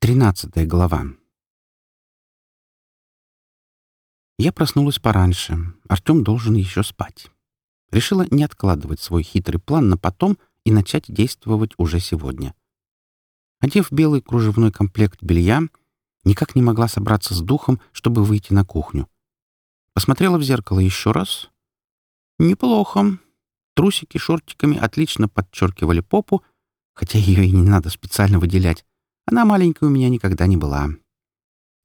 Тринадцатая глава. Я проснулась пораньше. Артем должен еще спать. Решила не откладывать свой хитрый план на потом и начать действовать уже сегодня. Одев белый кружевной комплект белья, никак не могла собраться с духом, чтобы выйти на кухню. Посмотрела в зеркало еще раз. Неплохо. Трусики шортиками отлично подчеркивали попу, хотя ее и не надо специально выделять. Она маленькая у меня никогда не была.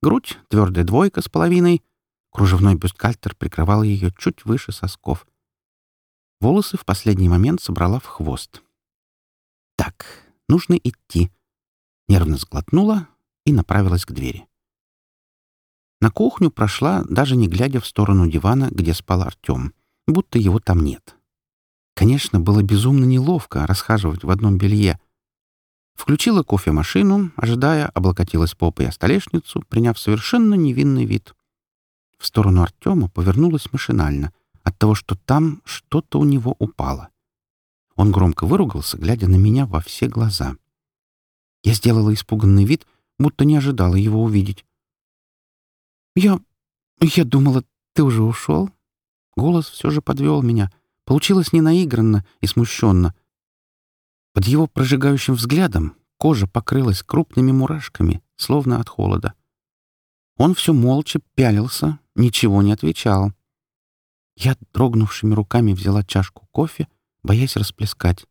Грудь — твердая двойка с половиной. Кружевной бюстгальтер прикрывал ее чуть выше сосков. Волосы в последний момент собрала в хвост. «Так, нужно идти». Нервно сглотнула и направилась к двери. На кухню прошла, даже не глядя в сторону дивана, где спал Артем, будто его там нет. Конечно, было безумно неловко расхаживать в одном белье — Включила кофемашину, ожидая, облокотилась попой о столешницу, приняв совершенно невинный вид. В сторону Артема повернулась машинально, от того, что там что-то у него упало. Он громко выругался, глядя на меня во все глаза. Я сделала испуганный вид, будто не ожидала его увидеть. «Я... я думала, ты уже ушел?» Голос все же подвел меня. Получилось ненаигранно и смущенно — под его прожигающим взглядом кожа покрылась крупными мурашками, словно от холода. Он все молча пялился, ничего не отвечал. Я дрогнувшими руками взяла чашку кофе, боясь расплескать.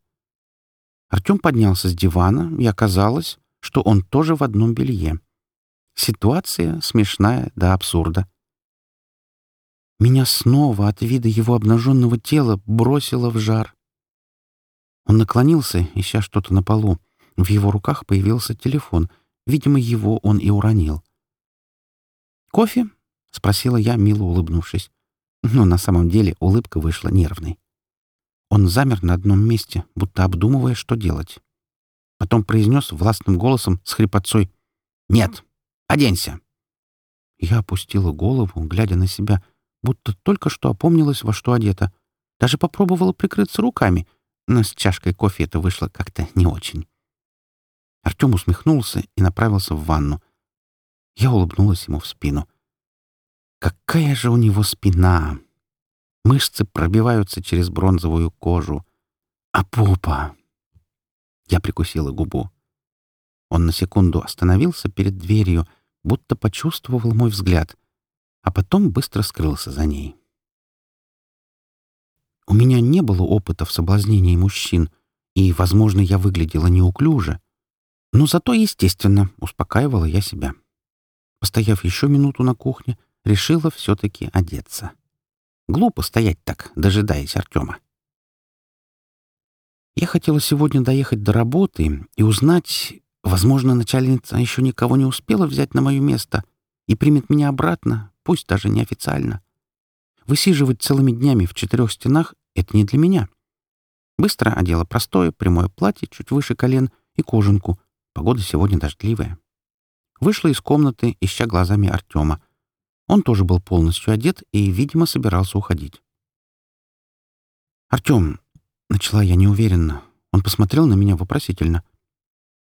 Артем поднялся с дивана, и оказалось, что он тоже в одном белье. Ситуация смешная до абсурда. Меня снова от вида его обнаженного тела бросило в жар. Он наклонился, ища что-то на полу. В его руках появился телефон. Видимо, его он и уронил. «Кофе?» — спросила я, мило улыбнувшись. Но на самом деле улыбка вышла нервной. Он замер на одном месте, будто обдумывая, что делать. Потом произнес властным голосом с хрипотцой «Нет, оденься!» Я опустила голову, глядя на себя, будто только что опомнилась, во что одета. Даже попробовала прикрыться руками — но с чашкой кофе это вышло как-то не очень. Артем усмехнулся и направился в ванну. Я улыбнулась ему в спину. Какая же у него спина! Мышцы пробиваются через бронзовую кожу. А попа! Я прикусила губу. Он на секунду остановился перед дверью, будто почувствовал мой взгляд, а потом быстро скрылся за ней. У меня не было опыта в соблазнении мужчин, и, возможно, я выглядела неуклюже. Но зато, естественно, успокаивала я себя. Постояв еще минуту на кухне, решила все-таки одеться. Глупо стоять так, дожидаясь Артема. Я хотела сегодня доехать до работы и узнать, возможно, начальница еще никого не успела взять на мое место и примет меня обратно, пусть даже неофициально. Высиживать целыми днями в четырех стенах — это не для меня. Быстро одела простое прямое платье чуть выше колен и кожанку. Погода сегодня дождливая. Вышла из комнаты, ища глазами Артема. Он тоже был полностью одет и, видимо, собирался уходить. «Артем», — начала я неуверенно. Он посмотрел на меня вопросительно.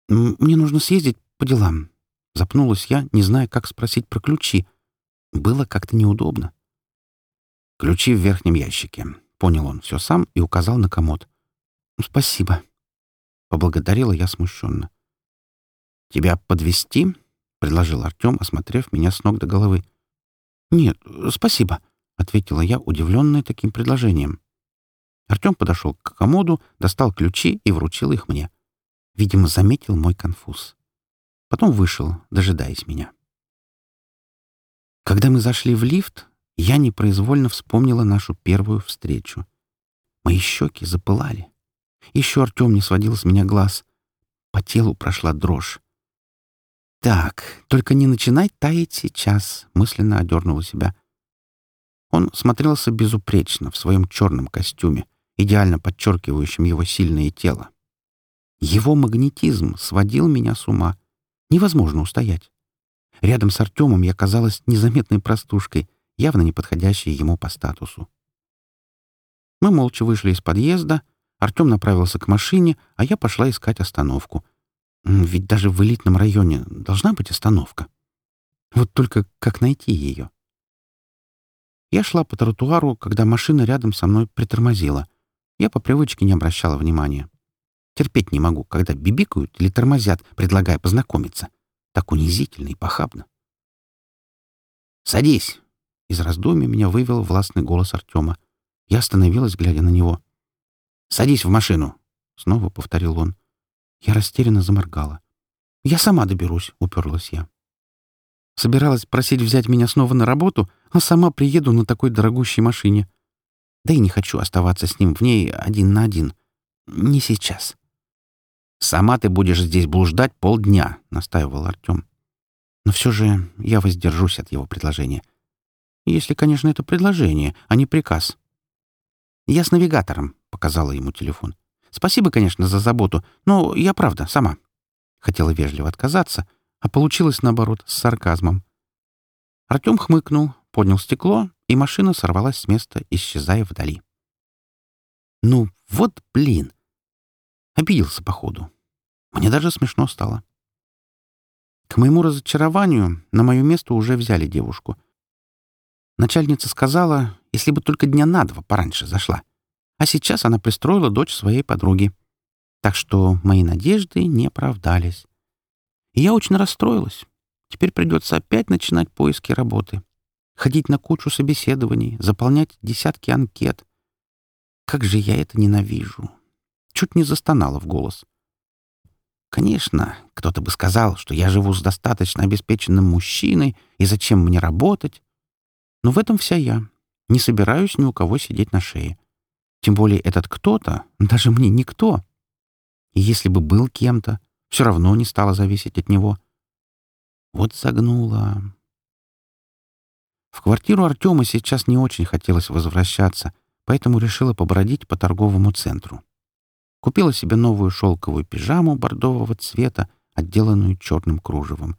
«Мне нужно съездить по делам». Запнулась я, не зная, как спросить про ключи. Было как-то неудобно. «Ключи в верхнем ящике», — понял он все сам и указал на комод. «Ну, «Спасибо», — поблагодарила я смущенно. «Тебя подвести? предложил Артем, осмотрев меня с ног до головы. «Нет, спасибо», — ответила я, удивленная таким предложением. Артем подошел к комоду, достал ключи и вручил их мне. Видимо, заметил мой конфуз. Потом вышел, дожидаясь меня. Когда мы зашли в лифт, я непроизвольно вспомнила нашу первую встречу. Мои щеки запылали. Еще Артем не сводил с меня глаз. По телу прошла дрожь. «Так, только не начинай таять сейчас», — мысленно одернула себя. Он смотрелся безупречно в своем черном костюме, идеально подчеркивающем его сильное тело. Его магнетизм сводил меня с ума. Невозможно устоять. Рядом с Артемом я казалась незаметной простушкой — явно не подходящие ему по статусу. Мы молча вышли из подъезда, Артем направился к машине, а я пошла искать остановку. Ведь даже в элитном районе должна быть остановка. Вот только как найти ее? Я шла по тротуару, когда машина рядом со мной притормозила. Я по привычке не обращала внимания. Терпеть не могу, когда бибикают или тормозят, предлагая познакомиться. Так унизительно и похабно. «Садись!» Из раздумья меня вывел властный голос Артема. Я остановилась, глядя на него. «Садись в машину!» — снова повторил он. Я растерянно заморгала. «Я сама доберусь», — уперлась я. Собиралась просить взять меня снова на работу, а сама приеду на такой дорогущей машине. Да и не хочу оставаться с ним в ней один на один. Не сейчас. «Сама ты будешь здесь блуждать полдня», — настаивал Артем. Но все же я воздержусь от его предложения. Если, конечно, это предложение, а не приказ. «Я с навигатором», — показала ему телефон. «Спасибо, конечно, за заботу, но я правда сама». Хотела вежливо отказаться, а получилось, наоборот, с сарказмом. Артем хмыкнул, поднял стекло, и машина сорвалась с места, исчезая вдали. «Ну вот блин!» Обиделся, походу. Мне даже смешно стало. К моему разочарованию на мое место уже взяли девушку. Начальница сказала, если бы только дня на два пораньше зашла. А сейчас она пристроила дочь своей подруги. Так что мои надежды не оправдались. И я очень расстроилась. Теперь придется опять начинать поиски работы. Ходить на кучу собеседований, заполнять десятки анкет. Как же я это ненавижу. Чуть не застонала в голос. Конечно, кто-то бы сказал, что я живу с достаточно обеспеченным мужчиной, и зачем мне работать? Но в этом вся я. Не собираюсь ни у кого сидеть на шее. Тем более этот кто-то, даже мне никто. И если бы был кем-то, все равно не стало зависеть от него. Вот загнула. В квартиру Артема сейчас не очень хотелось возвращаться, поэтому решила побродить по торговому центру. Купила себе новую шелковую пижаму бордового цвета, отделанную черным кружевом.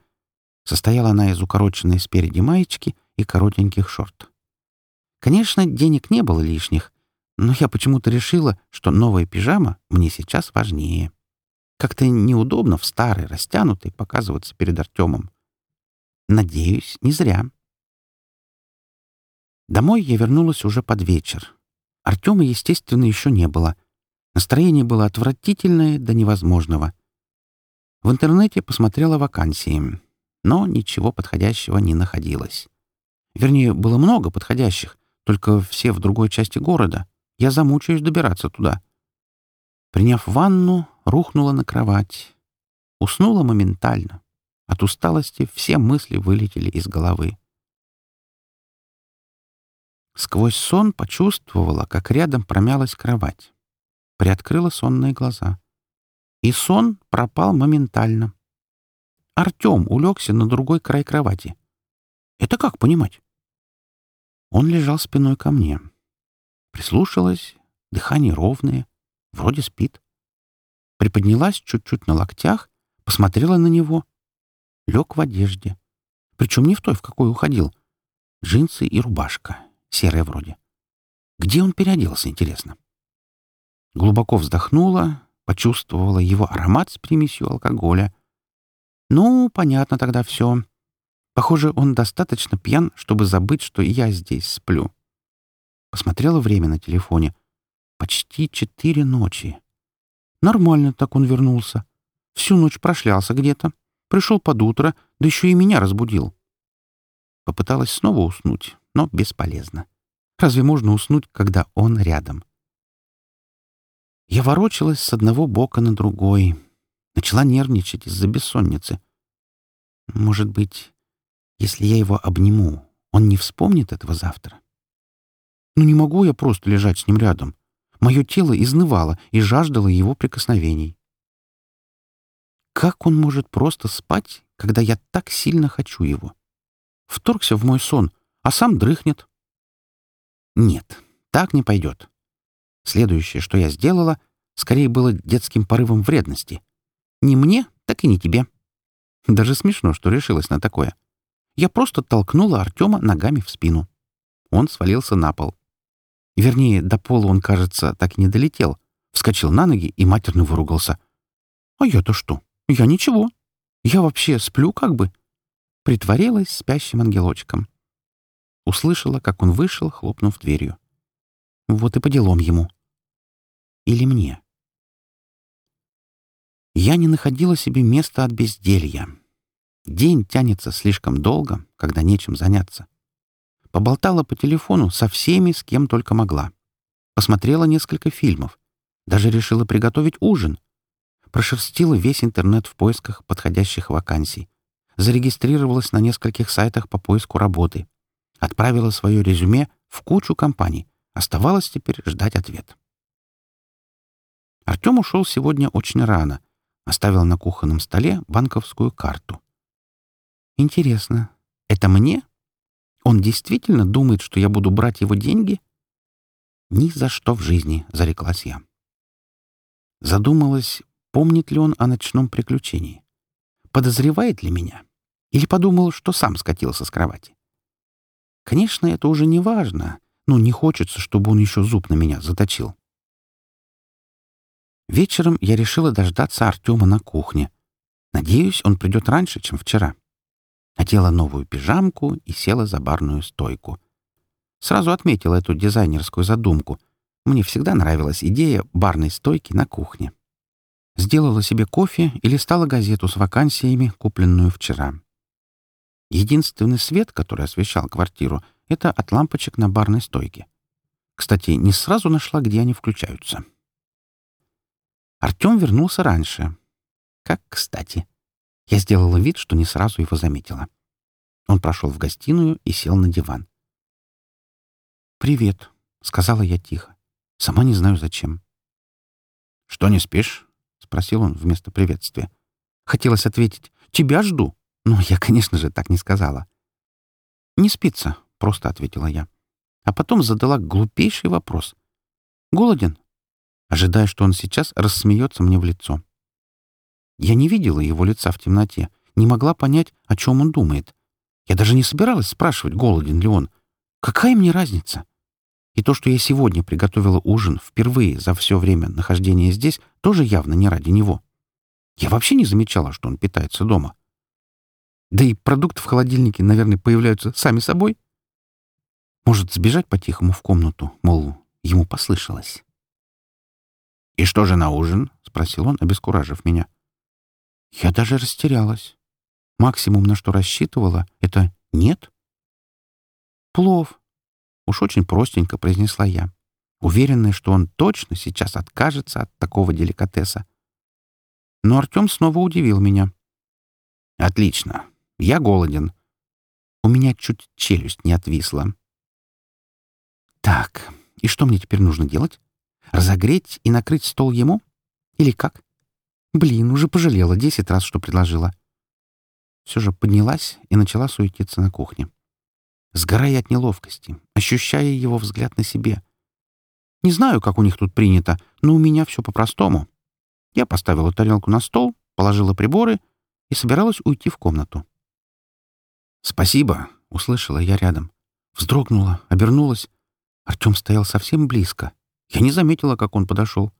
Состояла она из укороченной спереди маечки и коротеньких шорт. Конечно, денег не было лишних, но я почему-то решила, что новая пижама мне сейчас важнее. Как-то неудобно в старой, растянутой, показываться перед Артемом. Надеюсь, не зря. Домой я вернулась уже под вечер. Артема, естественно, еще не было — Настроение было отвратительное до невозможного. В интернете посмотрела вакансии, но ничего подходящего не находилось. Вернее, было много подходящих, только все в другой части города. Я замучаюсь добираться туда. Приняв ванну, рухнула на кровать. Уснула моментально. От усталости все мысли вылетели из головы. Сквозь сон почувствовала, как рядом промялась кровать приоткрыла сонные глаза. И сон пропал моментально. Артем улегся на другой край кровати. Это как понимать? Он лежал спиной ко мне. Прислушалась, дыхание ровное, вроде спит. Приподнялась чуть-чуть на локтях, посмотрела на него. Лег в одежде. Причем не в той, в какой уходил. Джинсы и рубашка, серая вроде. Где он переоделся, интересно? Глубоко вздохнула, почувствовала его аромат с примесью алкоголя. Ну, понятно тогда все. Похоже, он достаточно пьян, чтобы забыть, что я здесь сплю. Посмотрела время на телефоне. Почти четыре ночи. Нормально так он вернулся. Всю ночь прошлялся где-то. Пришел под утро, да еще и меня разбудил. Попыталась снова уснуть, но бесполезно. Разве можно уснуть, когда он рядом? Я ворочалась с одного бока на другой. Начала нервничать из-за бессонницы. Может быть, если я его обниму, он не вспомнит этого завтра? Ну не могу я просто лежать с ним рядом. Мое тело изнывало и жаждало его прикосновений. Как он может просто спать, когда я так сильно хочу его? Вторгся в мой сон, а сам дрыхнет. Нет, так не пойдет. Следующее, что я сделала, скорее было детским порывом вредности. Не мне, так и не тебе. Даже смешно, что решилась на такое. Я просто толкнула Артема ногами в спину. Он свалился на пол. Вернее, до пола он, кажется, так и не долетел. Вскочил на ноги и матерно выругался. А я-то что? Я ничего. Я вообще сплю как бы. Притворилась спящим ангелочком. Услышала, как он вышел, хлопнув дверью. Вот и по делам ему. Или мне. Я не находила себе места от безделья. День тянется слишком долго, когда нечем заняться. Поболтала по телефону со всеми, с кем только могла. Посмотрела несколько фильмов. Даже решила приготовить ужин. Прошерстила весь интернет в поисках подходящих вакансий. Зарегистрировалась на нескольких сайтах по поиску работы. Отправила свое резюме в кучу компаний. Оставалось теперь ждать ответ. Артем ушел сегодня очень рано. Оставил на кухонном столе банковскую карту. Интересно, это мне? Он действительно думает, что я буду брать его деньги? Ни за что в жизни, зареклась я. Задумалась, помнит ли он о ночном приключении. Подозревает ли меня? Или подумал, что сам скатился с кровати? Конечно, это уже не важно, но не хочется, чтобы он еще зуб на меня заточил. Вечером я решила дождаться Артема на кухне. Надеюсь, он придет раньше, чем вчера. Надела новую пижамку и села за барную стойку. Сразу отметила эту дизайнерскую задумку. Мне всегда нравилась идея барной стойки на кухне. Сделала себе кофе и листала газету с вакансиями, купленную вчера. Единственный свет, который освещал квартиру, это от лампочек на барной стойке. Кстати, не сразу нашла, где они включаются. Артем вернулся раньше. Как кстати. Я сделала вид, что не сразу его заметила. Он прошел в гостиную и сел на диван. «Привет», — сказала я тихо. Сама не знаю, зачем. «Что, не спишь?» — спросил он вместо приветствия. Хотелось ответить «Тебя жду», но я, конечно же, так не сказала. «Не спится», — просто ответила я. А потом задала глупейший вопрос. «Голоден?» ожидая, что он сейчас рассмеется мне в лицо. Я не видела его лица в темноте, не могла понять, о чем он думает. Я даже не собиралась спрашивать, голоден ли он. Какая мне разница? И то, что я сегодня приготовила ужин впервые за все время нахождения здесь, тоже явно не ради него. Я вообще не замечала, что он питается дома. Да и продукты в холодильнике, наверное, появляются сами собой. Может, сбежать по-тихому в комнату, мол, ему послышалось. «И что же на ужин?» — спросил он, обескуражив меня. Я даже растерялась. Максимум, на что рассчитывала, — это «нет». «Плов», — уж очень простенько произнесла я, уверенная, что он точно сейчас откажется от такого деликатеса. Но Артем снова удивил меня. «Отлично. Я голоден». У меня чуть челюсть не отвисла. «Так, и что мне теперь нужно делать? Разогреть и накрыть стол ему? Или как? Блин, уже пожалела десять раз, что предложила. Все же поднялась и начала суетиться на кухне. Сгорая от неловкости, ощущая его взгляд на себе. Не знаю, как у них тут принято, но у меня все по-простому. Я поставила тарелку на стол, положила приборы и собиралась уйти в комнату. «Спасибо», — услышала я рядом. Вздрогнула, обернулась. Артем стоял совсем близко. Я не заметила, как он подошел.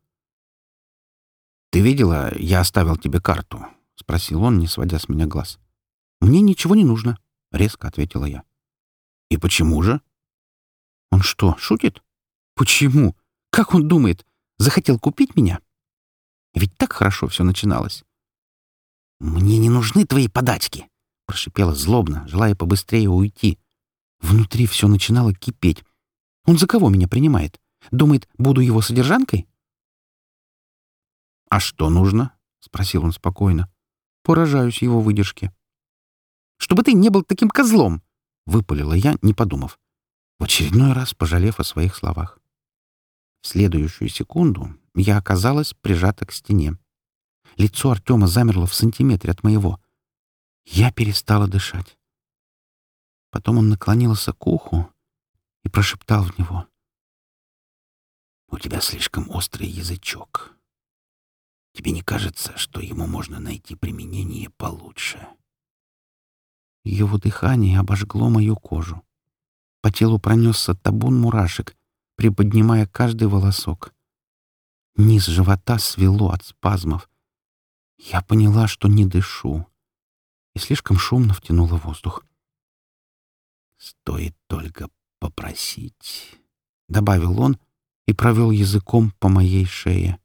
«Ты видела, я оставил тебе карту?» — спросил он, не сводя с меня глаз. «Мне ничего не нужно», — резко ответила я. «И почему же?» «Он что, шутит? Почему? Как он думает? Захотел купить меня? Ведь так хорошо все начиналось». «Мне не нужны твои подачки», — прошипела злобно, желая побыстрее уйти. Внутри все начинало кипеть. «Он за кого меня принимает? Думает, буду его содержанкой?» «А что нужно?» — спросил он спокойно. Поражаюсь его выдержке. «Чтобы ты не был таким козлом!» — выпалила я, не подумав. В очередной раз пожалев о своих словах. В следующую секунду я оказалась прижата к стене. Лицо Артема замерло в сантиметре от моего. Я перестала дышать. Потом он наклонился к уху и прошептал в него. У тебя слишком острый язычок. Тебе не кажется, что ему можно найти применение получше?» Его дыхание обожгло мою кожу. По телу пронесся табун мурашек, приподнимая каждый волосок. Низ живота свело от спазмов. Я поняла, что не дышу, и слишком шумно втянула воздух. «Стоит только попросить», — добавил он и провел языком по моей шее.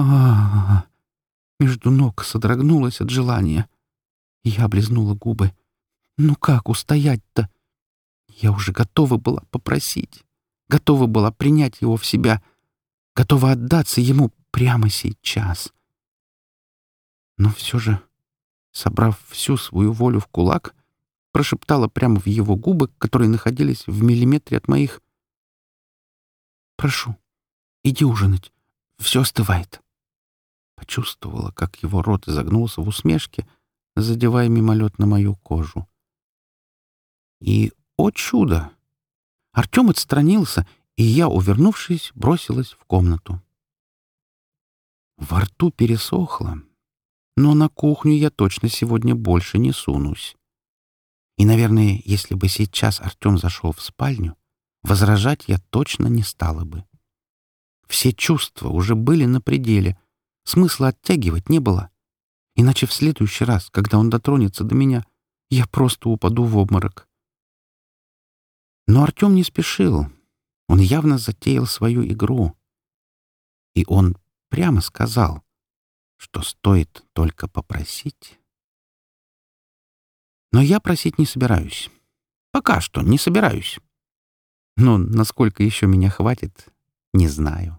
А, -а, -а Между ног содрогнулась от желания. Я облизнула губы. «Ну как устоять-то?» Я уже готова была попросить, готова была принять его в себя, готова отдаться ему прямо сейчас. Но все же, собрав всю свою волю в кулак, прошептала прямо в его губы, которые находились в миллиметре от моих. «Прошу, иди ужинать. Все остывает». Почувствовала, как его рот изогнулся в усмешке, задевая мимолетно мою кожу. И о чудо! Артем отстранился, и я, увернувшись, бросилась в комнату. Во рту пересохло, но на кухню я точно сегодня больше не сунусь. И, наверное, если бы сейчас Артем зашел в спальню, возражать я точно не стала бы. Все чувства уже были на пределе, смысла оттягивать не было. Иначе в следующий раз, когда он дотронется до меня, я просто упаду в обморок. Но Артем не спешил. Он явно затеял свою игру. И он прямо сказал, что стоит только попросить. Но я просить не собираюсь. Пока что не собираюсь. Но насколько еще меня хватит, не знаю.